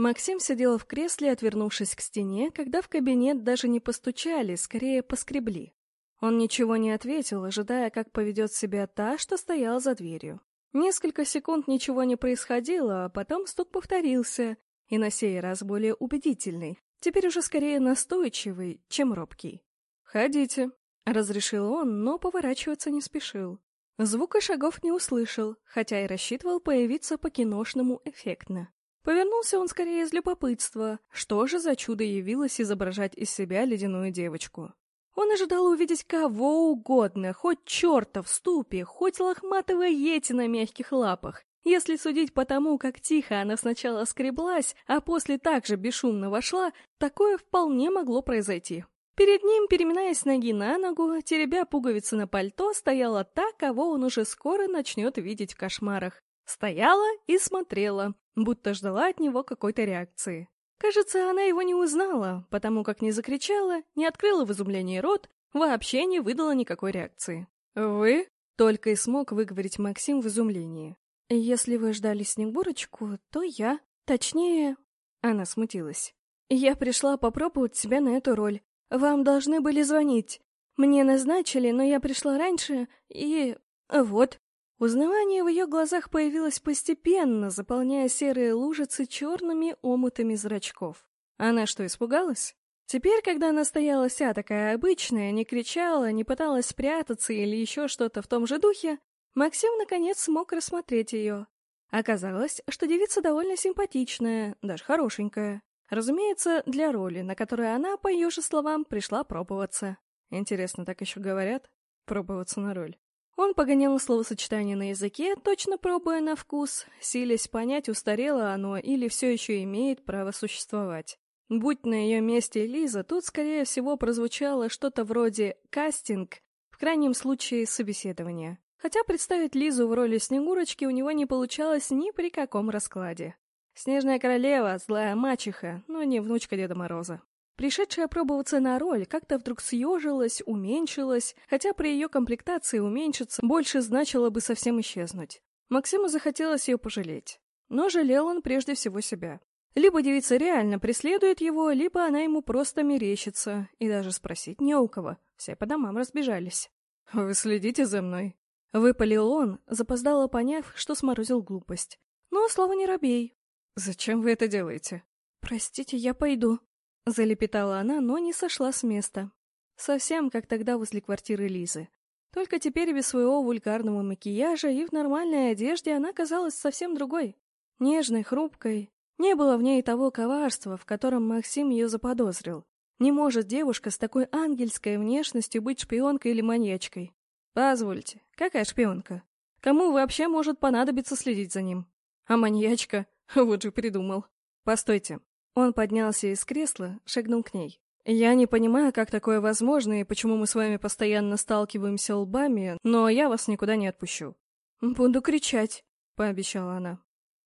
Максим сидел в кресле, отвернувшись к стене, когда в кабинет даже не постучали, скорее поскребли. Он ничего не ответил, ожидая, как поведет себя та, что стояла за дверью. Несколько секунд ничего не происходило, а потом стук повторился, и на сей раз более убедительный, теперь уже скорее настойчивый, чем робкий. «Ходите», — разрешил он, но поворачиваться не спешил. Звука шагов не услышал, хотя и рассчитывал появиться по-киношному эффектно. Повернулся он скорее из любопытства, что же за чудо явилось изображать из себя ледяную девочку. Он ожидал увидеть кого угодно, хоть черта в ступе, хоть лохматого йети на мягких лапах. Если судить по тому, как тихо она сначала скреблась, а после также бесшумно вошла, такое вполне могло произойти. Перед ним, переминаясь ноги на ногу, теребя пуговицы на пальто, стояла та, кого он уже скоро начнет видеть в кошмарах. Стояла и смотрела, будто ждала от него какой-то реакции. Кажется, она его не узнала, потому как не закричала, не открыла в изумлении рот, вообще не выдала никакой реакции. «Вы?» — только и смог выговорить Максим в изумлении. «Если вы ждали Снегурочку, то я. Точнее...» Она смутилась. «Я пришла попробовать себя на эту роль. Вам должны были звонить. Мне назначили, но я пришла раньше, и... вот». Узнавание в ее глазах появилось постепенно, заполняя серые лужицы черными омутами зрачков. Она что, испугалась? Теперь, когда она стояла вся такая обычная, не кричала, не пыталась спрятаться или еще что-то в том же духе, Максим наконец смог рассмотреть ее. Оказалось, что девица довольно симпатичная, даже хорошенькая. Разумеется, для роли, на которой она, по ее же словам, пришла пробоваться. Интересно, так еще говорят? Пробоваться на роль. Он погонял словосочетание на языке, точно пробуя на вкус, силясь понять, устарело оно или все еще имеет право существовать. Будь на ее месте Лиза, тут, скорее всего, прозвучало что-то вроде «кастинг», в крайнем случае собеседование. Хотя представить Лизу в роли Снегурочки у него не получалось ни при каком раскладе. Снежная королева, злая мачеха, но не внучка Деда Мороза. Пришедшая пробоваться на роль как-то вдруг съежилась, уменьшилась, хотя при ее комплектации уменьшиться больше значило бы совсем исчезнуть. Максиму захотелось ее пожалеть. Но жалел он прежде всего себя. Либо девица реально преследует его, либо она ему просто мерещится, и даже спросить не у кого, все по домам разбежались. «Вы следите за мной?» Выпалил он, запоздало поняв, что сморозил глупость. «Но, слава не робей». «Зачем вы это делаете?» «Простите, я пойду», Залепетала она, но не сошла с места. Совсем как тогда возле квартиры Лизы. Только теперь без своего вульгарного макияжа и в нормальной одежде она казалась совсем другой. Нежной, хрупкой. Не было в ней того коварства, в котором Максим ее заподозрил. Не может девушка с такой ангельской внешностью быть шпионкой или маньячкой. Позвольте, какая шпионка? Кому вообще может понадобиться следить за ним? А маньячка? Вот же придумал. Постойте, он поднялся из кресла, шагнул к ней. «Я не понимаю, как такое возможно и почему мы с вами постоянно сталкиваемся лбами, но я вас никуда не отпущу». «Буду кричать», — пообещала она.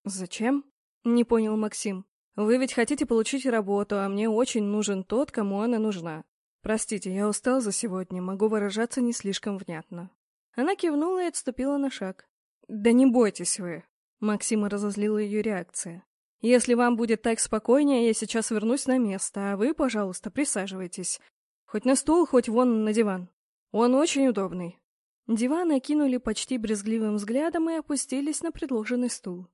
«Зачем?» — не понял Максим. «Вы ведь хотите получить работу, а мне очень нужен тот, кому она нужна. Простите, я устал за сегодня, могу выражаться не слишком внятно». Она кивнула и отступила на шаг. «Да не бойтесь вы!» Максима разозлила ее реакция. Если вам будет так спокойнее, я сейчас вернусь на место, а вы, пожалуйста, присаживайтесь. Хоть на стул, хоть вон на диван. Он очень удобный». Диван окинули почти брезгливым взглядом и опустились на предложенный стул.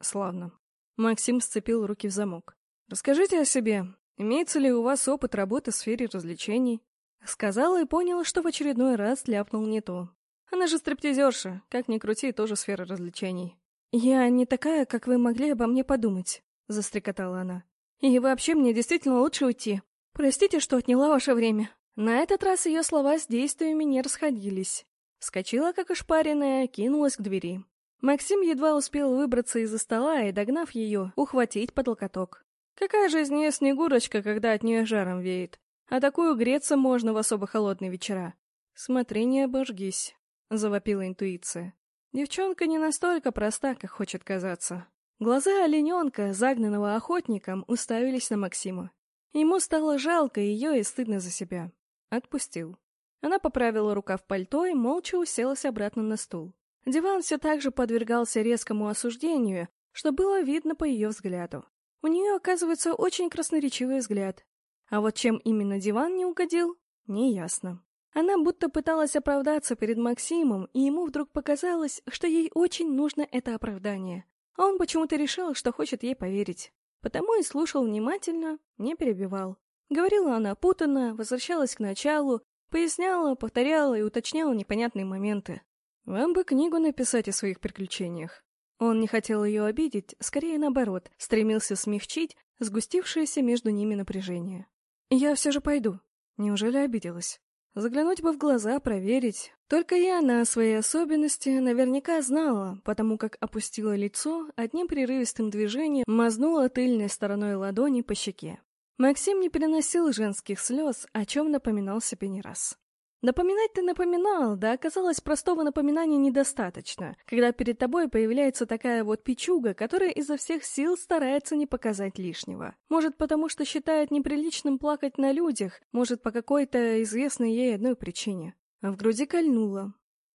«Славно». Максим сцепил руки в замок. «Расскажите о себе. Имеется ли у вас опыт работы в сфере развлечений?» Сказала и поняла, что в очередной раз ляпнул не то. Она же стриптизерша, как ни крути, тоже сфера развлечений. «Я не такая, как вы могли обо мне подумать», — застрекотала она. «И вообще мне действительно лучше уйти. Простите, что отняла ваше время». На этот раз ее слова с действиями не расходились. Вскочила, как ошпаренная, кинулась к двери. Максим едва успел выбраться из-за стола и, догнав ее, ухватить под локоток. Какая же из нее снегурочка, когда от нее жаром веет? А такую греться можно в особо холодные вечера. Смотри, не обожгись, — завопила интуиция. Девчонка не настолько проста, как хочет казаться. Глаза олененка, загнанного охотником, уставились на Максима. Ему стало жалко ее и стыдно за себя. Отпустил. Она поправила рукав пальто и молча уселась обратно на стул. Диван все так же подвергался резкому осуждению, что было видно по ее взгляду. У нее, оказывается, очень красноречивый взгляд. А вот чем именно диван не угодил, неясно. Она будто пыталась оправдаться перед Максимом, и ему вдруг показалось, что ей очень нужно это оправдание. А он почему-то решил, что хочет ей поверить. Потому и слушал внимательно, не перебивал. Говорила она путанно, возвращалась к началу, поясняла, повторяла и уточняла непонятные моменты. «Вам бы книгу написать о своих приключениях». Он не хотел ее обидеть, скорее наоборот, стремился смягчить сгустившееся между ними напряжение. «Я все же пойду». Неужели обиделась? Заглянуть бы в глаза, проверить. Только и она свои особенности наверняка знала, потому как опустила лицо, одним прерывистым движением мазнула тыльной стороной ладони по щеке. Максим не переносил женских слез, о чем напоминал себе не раз. Напоминать ты напоминал, да оказалось простого напоминания недостаточно, когда перед тобой появляется такая вот печуга, которая изо всех сил старается не показать лишнего. Может, потому что считает неприличным плакать на людях, может, по какой-то известной ей одной причине. А в груди кольнуло.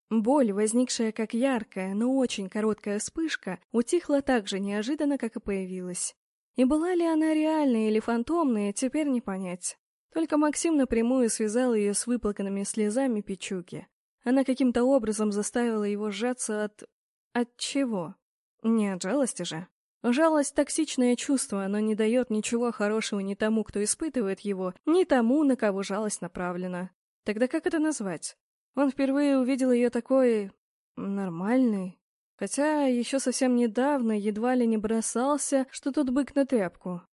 Боль, возникшая как яркая, но очень короткая вспышка, утихла так же неожиданно, как и появилась. И была ли она реальная или фантомная, теперь не понять. Только Максим напрямую связал ее с выплаканными слезами Пичуки. Она каким-то образом заставила его сжаться от... От чего? Не от жалости же. Жалость — токсичное чувство, оно не дает ничего хорошего ни тому, кто испытывает его, ни тому, на кого жалость направлена. Тогда как это назвать? Он впервые увидел ее такой... нормальной. Хотя еще совсем недавно едва ли не бросался, что тут бык на тряпку.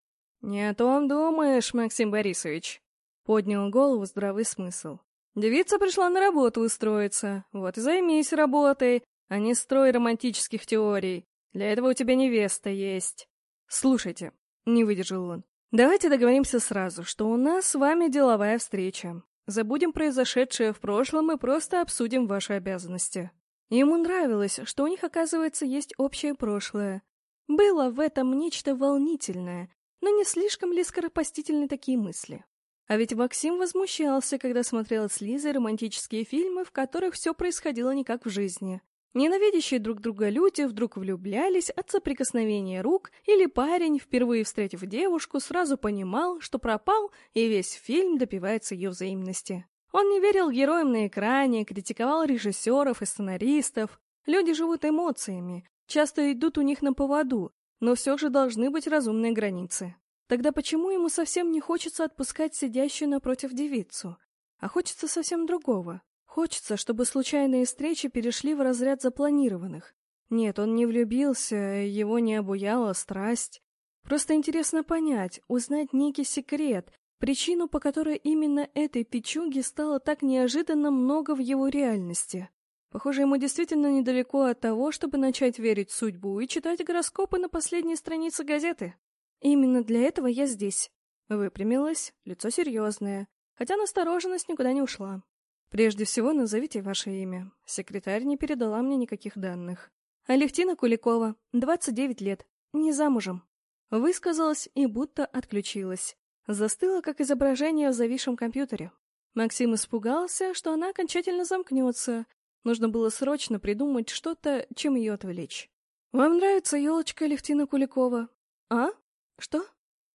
«Не о том думаешь, Максим Борисович», Поднял голову здравый смысл. Девица пришла на работу устроиться. Вот и займись работой, а не строй романтических теорий. Для этого у тебя невеста есть. Слушайте, не выдержал он. Давайте договоримся сразу, что у нас с вами деловая встреча. Забудем произошедшее в прошлом и просто обсудим ваши обязанности. Ему нравилось, что у них, оказывается, есть общее прошлое. Было в этом нечто волнительное, но не слишком ли скоропостительны такие мысли? А ведь Максим возмущался, когда смотрел с Лизой романтические фильмы, в которых все происходило не как в жизни. Ненавидящие друг друга люди вдруг влюблялись от соприкосновения рук, или парень, впервые встретив девушку, сразу понимал, что пропал, и весь фильм допивается ее взаимности. Он не верил героям на экране, критиковал режиссеров и сценаристов. Люди живут эмоциями, часто идут у них на поводу, но все же должны быть разумные границы. Тогда почему ему совсем не хочется отпускать сидящую напротив девицу? А хочется совсем другого. Хочется, чтобы случайные встречи перешли в разряд запланированных. Нет, он не влюбился, его не обуяла страсть. Просто интересно понять, узнать некий секрет, причину, по которой именно этой печуги стало так неожиданно много в его реальности. Похоже, ему действительно недалеко от того, чтобы начать верить в судьбу и читать гороскопы на последней странице газеты. Именно для этого я здесь. Выпрямилась, лицо серьезное, хотя настороженность никуда не ушла. Прежде всего назовите ваше имя. Секретарь не передала мне никаких данных. Алевтина Куликова, 29 лет, не замужем. Высказалась и будто отключилась. Застыла, как изображение в зависшем компьютере. Максим испугался, что она окончательно замкнется. Нужно было срочно придумать что-то, чем ее отвлечь. «Вам нравится елочка Алевтина Куликова?» «А?» «Что?»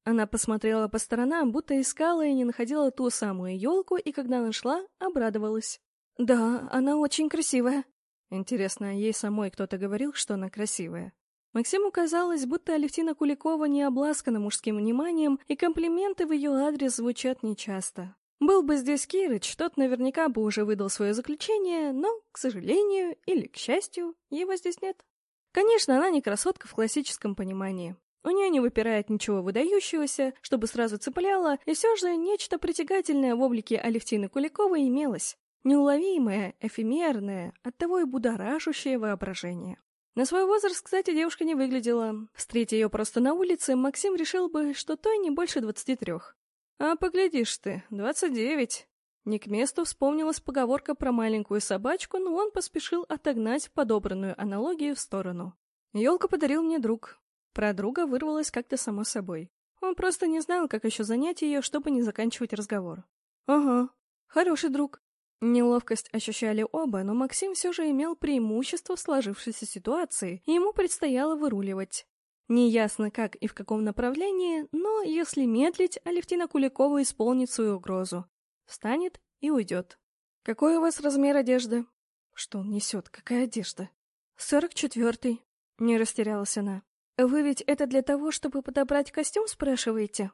Она посмотрела по сторонам, будто искала и не находила ту самую елку, и когда нашла, обрадовалась. «Да, она очень красивая». Интересно, ей самой кто-то говорил, что она красивая? Максиму казалось, будто Алевтина Куликова не обласкана мужским вниманием, и комплименты в ее адрес звучат нечасто. Был бы здесь Кирыч, тот наверняка бы уже выдал свое заключение, но, к сожалению или к счастью, его здесь нет. Конечно, она не красотка в классическом понимании. У нее не выпирает ничего выдающегося, чтобы сразу цепляло, и все же нечто притягательное в облике Алевтины Куликовой имелось. Неуловимое, эфемерное, оттого и будоражащее воображение. На свой возраст, кстати, девушка не выглядела. Встретя ее просто на улице, Максим решил бы, что той не больше двадцати трех. А поглядишь ты, двадцать девять. Не к месту вспомнилась поговорка про маленькую собачку, но он поспешил отогнать подобранную аналогию в сторону. Елку подарил мне друг, про друга вырвалось как-то само собой. Он просто не знал, как еще занять ее, чтобы не заканчивать разговор. «Ага, хороший друг». Неловкость ощущали оба, но Максим все же имел преимущество в сложившейся ситуации, и ему предстояло выруливать. Неясно как и в каком направлении, но если медлить, Алевтина Куликова исполнит свою угрозу. Встанет и уйдет. «Какой у вас размер одежды?» «Что он несет? Какая одежда?» «Сорок четвертый», — не растерялась она. «Вы ведь это для того, чтобы подобрать костюм, спрашиваете?»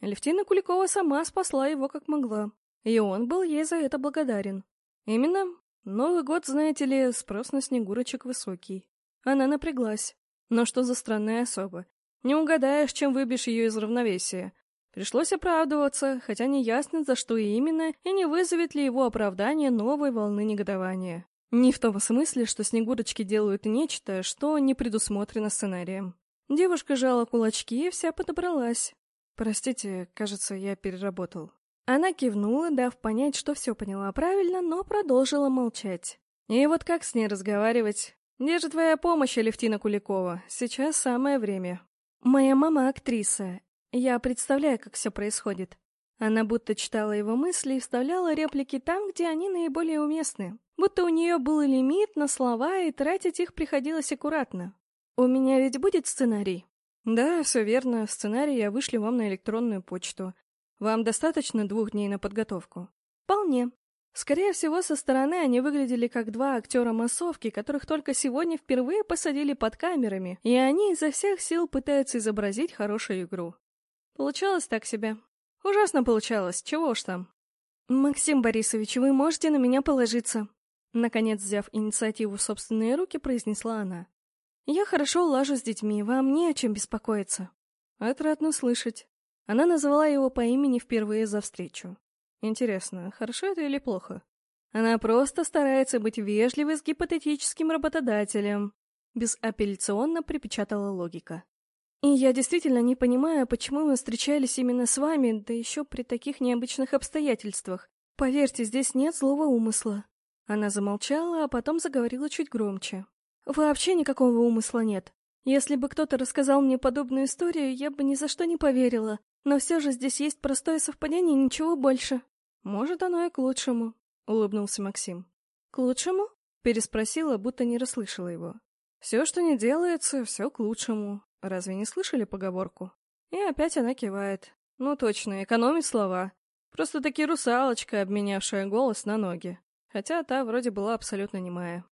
Алевтина Куликова сама спасла его как могла, и он был ей за это благодарен. Именно. Новый год, знаете ли, спрос на снегурочек высокий. Она напряглась. Но что за странная особа? Не угадаешь, чем выбьешь ее из равновесия. Пришлось оправдываться, хотя не ясно, за что именно, и не вызовет ли его оправдание новой волны негодования. Не в том смысле, что Снегурочки делают нечто, что не предусмотрено сценарием. Девушка жала кулачки и вся подобралась. «Простите, кажется, я переработал». Она кивнула, дав понять, что все поняла правильно, но продолжила молчать. И вот как с ней разговаривать? Где же твоя помощь, Алевтина Куликова? Сейчас самое время. Моя мама актриса. Я представляю, как все происходит. Она будто читала его мысли и вставляла реплики там, где они наиболее уместны. Будто у нее был лимит на слова, и тратить их приходилось аккуратно. «У меня ведь будет сценарий?» «Да, все верно. Сценарий я вышлю вам на электронную почту. Вам достаточно двух дней на подготовку?» «Вполне. Скорее всего, со стороны они выглядели как два актера массовки, которых только сегодня впервые посадили под камерами, и они изо всех сил пытаются изобразить хорошую игру. Получалось так себе. Ужасно получалось, чего уж там. «Максим Борисович, вы можете на меня положиться?» Наконец, взяв инициативу в собственные руки, произнесла она. «Я хорошо улажу с детьми, вам не о чем беспокоиться». Отрадно слышать. Она назвала его по имени впервые за встречу. Интересно, хорошо это или плохо? Она просто старается быть вежливой с гипотетическим работодателем. Безапелляционно припечатала логика. И я действительно не понимаю, почему мы встречались именно с вами, да еще при таких необычных обстоятельствах. Поверьте, здесь нет злого умысла. Она замолчала, а потом заговорила чуть громче. Вообще никакого умысла нет. Если бы кто-то рассказал мне подобную историю, я бы ни за что не поверила. Но все же здесь есть простое совпадение ничего больше. «Может, оно и к лучшему», — улыбнулся Максим. «К лучшему?» — переспросила, будто не расслышала его. «Все, что не делается, все к лучшему. Разве не слышали поговорку?» И опять она кивает. «Ну точно, экономит слова. Просто-таки русалочка, обменявшая голос на ноги. Хотя та вроде была абсолютно немая.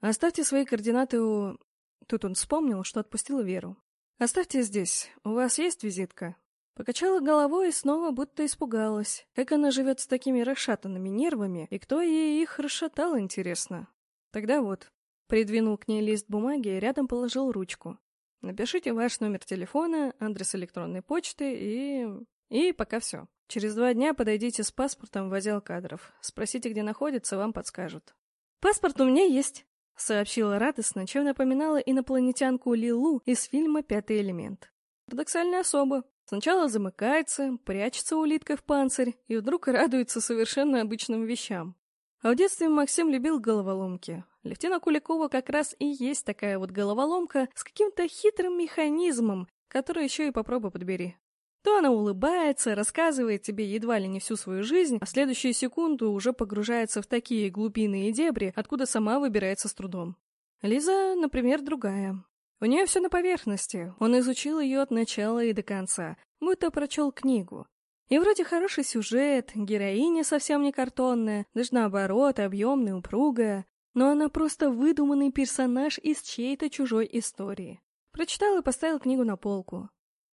Оставьте свои координаты у...» Тут он вспомнил, что отпустила Веру. «Оставьте здесь. У вас есть визитка?» Покачала головой и снова будто испугалась. Как она живет с такими расшатанными нервами, и кто ей их расшатал, интересно. Тогда вот. Придвинул к ней лист бумаги и рядом положил ручку. Напишите ваш номер телефона, адрес электронной почты и... И пока все. Через два дня подойдите с паспортом в отдел кадров. Спросите, где находится, вам подскажут. «Паспорт у меня есть», — сообщила радостно, чем напоминала инопланетянку Лилу из фильма «Пятый элемент». Парадоксальная особа, Сначала замыкается, прячется улиткой в панцирь и вдруг радуется совершенно обычным вещам. А в детстве Максим любил головоломки. Левтина Куликова как раз и есть такая вот головоломка с каким-то хитрым механизмом, который еще и попробуй подбери. То она улыбается, рассказывает тебе едва ли не всю свою жизнь, а следующую секунду уже погружается в такие глубинные дебри, откуда сама выбирается с трудом. Лиза, например, другая. У нее все на поверхности, он изучил ее от начала и до конца, будто прочел книгу. И вроде хороший сюжет, героиня совсем не картонная, даже наоборот, объемная, упругая, но она просто выдуманный персонаж из чьей-то чужой истории. Прочитал и поставил книгу на полку.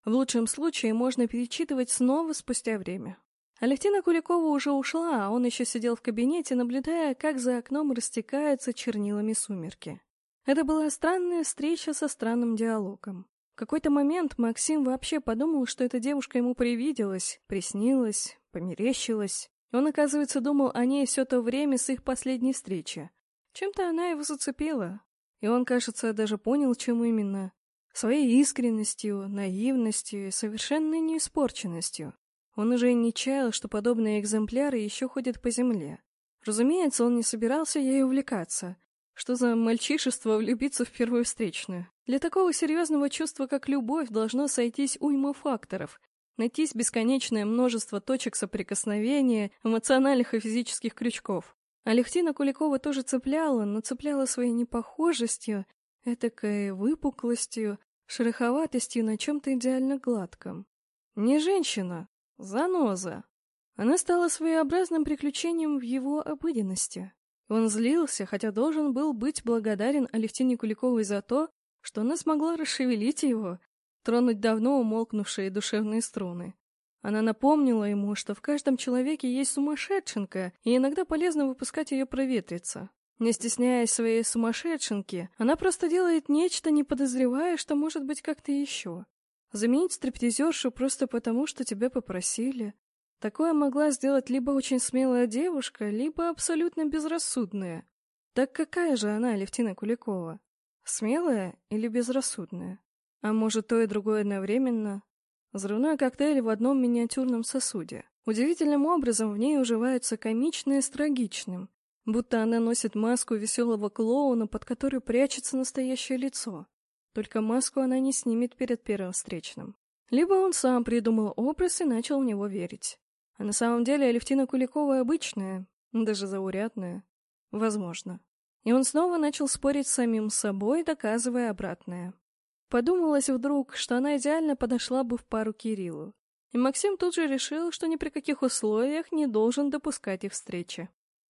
В лучшем случае можно перечитывать снова спустя время. Алевтина Куликова уже ушла, а он еще сидел в кабинете, наблюдая, как за окном растекаются чернилами сумерки. Это была странная встреча со странным диалогом. В какой-то момент Максим вообще подумал, что эта девушка ему привиделась, приснилась, померещилась. Он, оказывается, думал о ней все то время с их последней встречи. Чем-то она его зацепила. И он, кажется, даже понял, чем именно. Своей искренностью, наивностью и совершенной неиспорченностью. Он уже не чаял, что подобные экземпляры еще ходят по земле. Разумеется, он не собирался ей увлекаться, что за мальчишество влюбиться в первую встречную? Для такого серьезного чувства, как любовь, должно сойтись уйма факторов. Найтись бесконечное множество точек соприкосновения, эмоциональных и физических крючков. Алевтина Куликова тоже цепляла, но цепляла своей непохожестью, этакой выпуклостью, шероховатостью на чем-то идеально гладком. Не женщина, заноза. Она стала своеобразным приключением в его обыденности. Он злился, хотя должен был быть благодарен Алевтине Куликовой за то, что она смогла расшевелить его, тронуть давно умолкнувшие душевные струны. Она напомнила ему, что в каждом человеке есть сумасшедшенка, и иногда полезно выпускать ее проветриться. Не стесняясь своей сумасшедшенки, она просто делает нечто, не подозревая, что может быть как-то еще. Заменить стриптизершу просто потому, что тебя попросили. Такое могла сделать либо очень смелая девушка, либо абсолютно безрассудная. Так какая же она, Левтина Куликова? Смелая или безрассудная? А может, то и другое одновременно? Взрывной коктейль в одном миниатюрном сосуде. Удивительным образом в ней уживаются комичное с трагичным, будто она носит маску веселого клоуна, под которой прячется настоящее лицо. Только маску она не снимет перед первым встречным. Либо он сам придумал образ и начал в него верить. А на самом деле Алевтина Куликова обычная, даже заурядная. Возможно. И он снова начал спорить с самим собой, доказывая обратное. Подумалось вдруг, что она идеально подошла бы в пару Кириллу. И Максим тут же решил, что ни при каких условиях не должен допускать их встречи.